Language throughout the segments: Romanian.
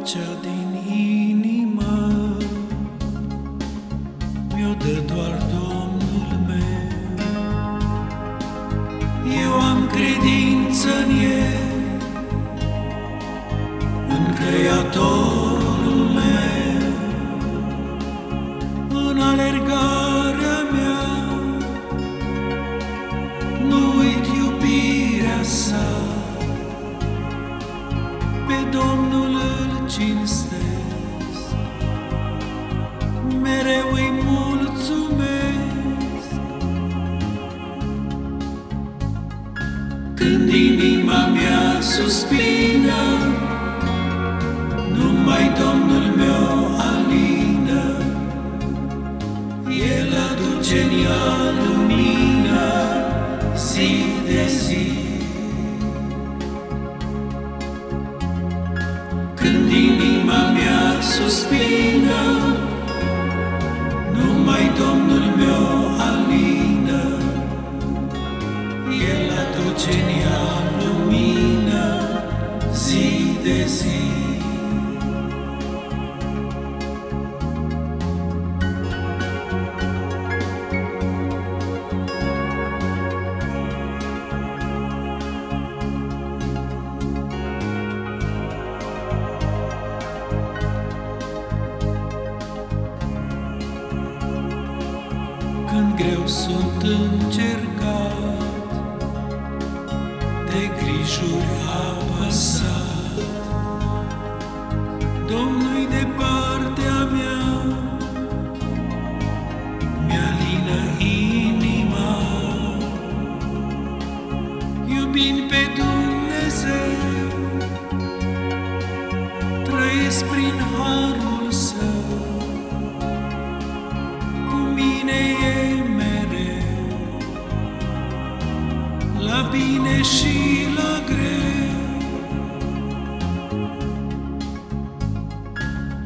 pacea din inimă Mi-o dă doar Domnul meu. Eu am credință în El În Creatorul meu. În alergarea mereu îi mulțumesc. Când inima mea suspină, numai Domnul meu alină, El aduce în ea lumină zi de zi. Când inima mea suspină, El aduce în ea lumină zi de zi. Când greu sunt încercat, de grijuri apăsat, Domnul-i de partea mea, mi-alină inima, iubind pe Dumnezeu, trăiesc prin harul bine și la greu.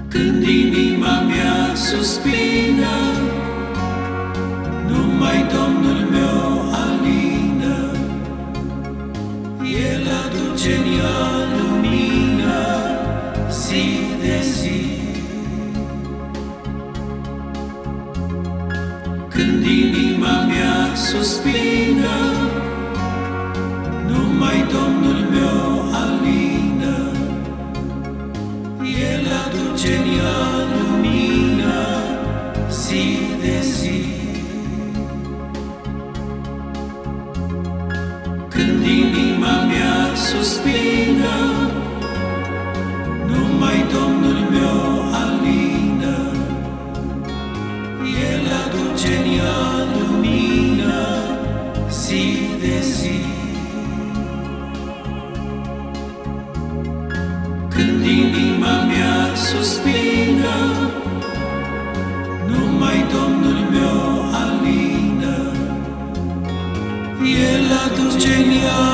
Când inima mea suspină, numai Domnul meu alină, El aduce în ea lumină zi de zi. Când inima mea suspină, numai Domnul meu alină, El aduce în ea lumină zi de zi. Când inima mea suspină, numai Domnul meu alină, El aduce în ea lumină zi de zi. Alină, El aduce în ea lumină